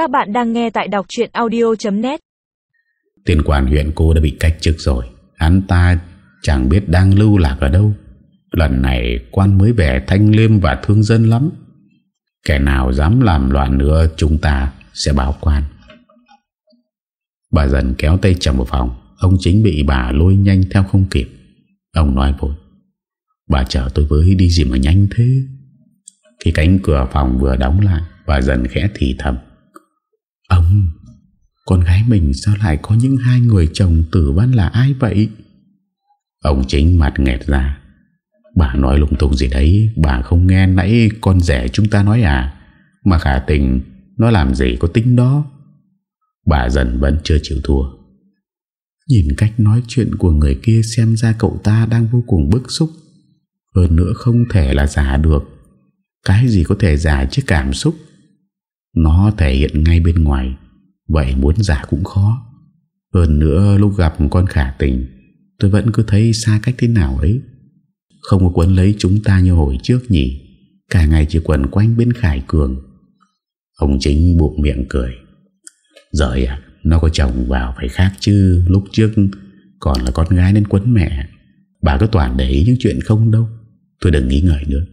Các bạn đang nghe tại đọc chuyện audio.net Tiền quản huyện cô đã bị cách chức rồi. Hắn ta chẳng biết đang lưu lạc ở đâu. Lần này quan mới vẻ thanh liêm và thương dân lắm. Kẻ nào dám làm loạn nữa, Chúng ta sẽ báo quan. Bà dần kéo tay chồng vào phòng. Ông chính bị bà lôi nhanh theo không kịp. Ông nói vội, Bà chờ tôi với đi gì mà nhanh thế? Khi cánh cửa phòng vừa đóng lại, Bà dần khẽ thì thầm Ông Con gái mình sao lại có những hai người chồng tử văn là ai vậy? Ông chính mặt nghẹt ra. Bà nói lung tung gì đấy, Bà không nghe nãy con rẻ chúng ta nói à? Mà khả tình, Nó làm gì có tính đó? Bà dần vẫn chưa chịu thua. Nhìn cách nói chuyện của người kia Xem ra cậu ta đang vô cùng bức xúc. Hơn nữa không thể là giả được. Cái gì có thể giả chứ cảm xúc? Nó thể hiện ngay bên ngoài. Vậy muốn giả cũng khó. Hơn nữa, lúc gặp con khả tình, Tôi vẫn cứ thấy xa cách thế nào ấy. Không có quấn lấy chúng ta như hồi trước nhỉ. Cả ngày chỉ quần quanh bên Khải Cường. Ông chính buộc miệng cười. Rồi à Nó có chồng vào phải khác chứ. Lúc trước còn là con gái nên quấn mẹ. Bà cứ toàn để ý những chuyện không đâu. Tôi đừng nghĩ ngợi nữa.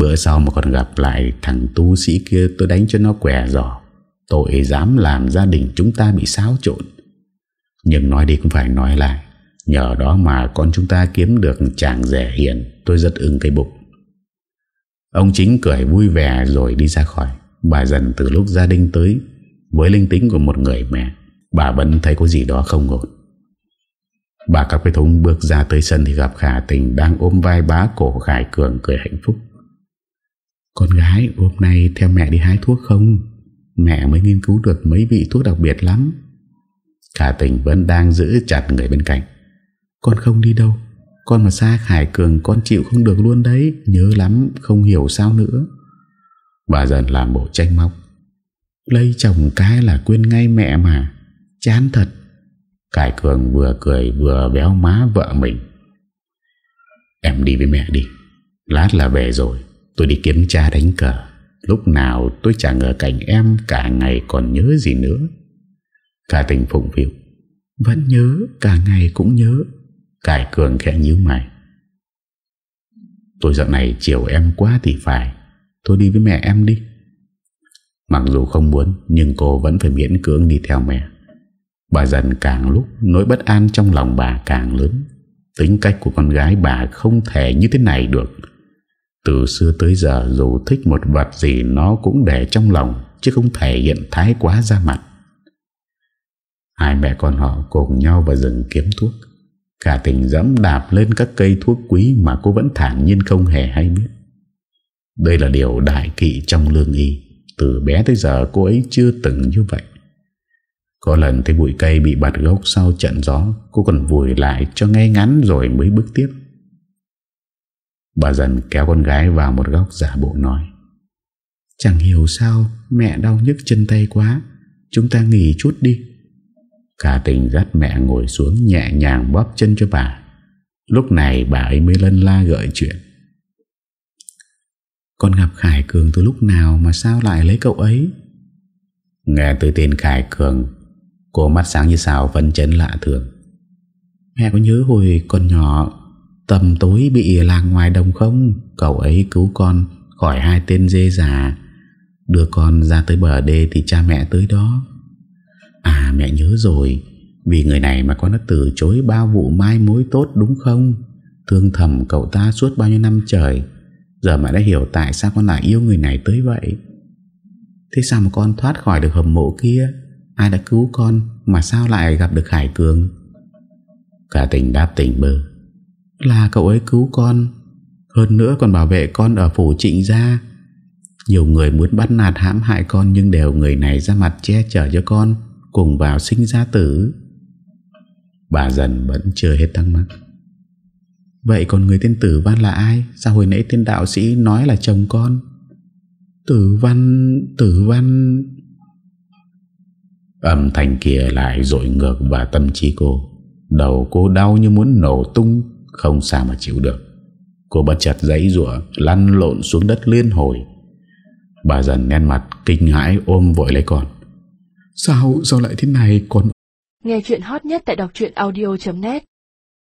Bữa sau mà còn gặp lại thằng tu sĩ kia, tôi đánh cho nó quẻ giỏ Tội dám làm gia đình chúng ta bị xáo trộn. Nhưng nói đi cũng phải nói lại. Nhờ đó mà con chúng ta kiếm được chàng rẻ hiền. Tôi rất ưng cái bụng. Ông chính cười vui vẻ rồi đi ra khỏi. Bà dần từ lúc gia đình tới, Với linh tính của một người mẹ, Bà vẫn thấy có gì đó không ổn. Bà cặp cái thúng bước ra tới sân Thì gặp Khả Tình đang ôm vai bá cổ Khải Cường cười hạnh phúc. Con gái, hôm nay theo mẹ đi hái thuốc không? Mẹ mới nghiên cứu được mấy vị thuốc đặc biệt lắm. Cả Tình vẫn đang giữ chặt người bên cạnh. Con không đi đâu. Con mà xa Khải Cường, con chịu không được luôn đấy. Nhớ lắm, không hiểu sao nữa. Bà dần làm bộ tranh móc. Lấy chồng cái là quên ngay mẹ mà. Chán thật. Khải Cường vừa cười vừa béo má vợ mình. Em đi với mẹ đi. Lát là về rồi. Tôi đi kiếm cha đánh cờ. Lúc nào tôi chẳng ngờ cảnh em Cả ngày còn nhớ gì nữa. Cả tình phụng phiêu Vẫn nhớ, cả ngày cũng nhớ. Cải cường khẽ nhíu mày. Tôi dạo này chiều em quá thì phải. Tôi đi với mẹ em đi. Mặc dù không muốn, Nhưng cô vẫn phải miễn cưỡng đi theo mẹ. Bà dần càng lúc, Nỗi bất an trong lòng bà càng lớn. Tính cách của con gái bà không thể như thế này được. Từ xưa tới giờ, Dù thích một vật gì, Nó cũng để trong lòng, Chứ không thể hiện thái quá ra mặt. Hai mẹ con họ cùng nhau vào rừng kiếm thuốc. Cả tình dẫm đạp lên các cây thuốc quý Mà cô vẫn thản nhiên không hề hay biết. Đây là điều đại kỵ trong lương y. Từ bé tới giờ, cô ấy chưa từng như vậy. Có lần thấy bụi cây bị bật gốc sau trận gió, Cô còn vùi lại cho ngay ngắn rồi mới bước tiếp. Bà dần kéo con gái vào một góc giả bộ nói. Chẳng hiểu sao mẹ đau nhức chân tay quá, Chúng ta nghỉ chút đi. Cả tình dắt mẹ ngồi xuống nhẹ nhàng bóp chân cho bà. Lúc này bà ấy mới lân la gợi chuyện. Con gặp Khải Cường từ lúc nào mà sao lại lấy cậu ấy? Nghe từ tên Khải Cường, Cô mắt sáng như sao phân chấn lạ thường. Mẹ có nhớ hồi con nhỏ Tầm tối bị lạc ngoài đồng không? Cậu ấy cứu con khỏi hai tên dê già. Đưa con ra tới bờ đê thì cha mẹ tới đó. À mẹ nhớ rồi. Vì người này mà con đã từ chối bao vụ mai mối tốt, đúng không? Thương thầm cậu ta suốt bao nhiêu năm trời. Giờ mẹ đã hiểu tại sao con lại yêu người này tới vậy. Thế sao mà con thoát khỏi được hầm mộ kia? Ai đã cứu con Mà sao lại gặp được Hải Cường? Cả tình đáp tỉnh bơ. Là cậu ấy cứu con. Hơn nữa còn bảo vệ con ở phủ trịnh gia. Nhiều người muốn bắt nạt hãm hại con Nhưng đều người này ra mặt che chở cho con, Cùng vào sinh ra tử. Bà dần vẫn chưa hết thắc mắc. Vậy còn người tên Tử Văn là ai? Sao hồi nãy tên đạo sĩ nói là chồng con? Tử Văn Tử Văn. Âm thanh kia lại dội ngược vào tâm trí cô. Đầu cô đau như muốn nổ tung. Không sao mà chịu được. Cô bất chặt giấy rủa Lăn lộn xuống đất liên hồi. Bà dần nét mặt kinh hãi ôm vội lấy con. Sao, sao lại thế này con? Nghe chuyện hot nhất tại đọc audio.net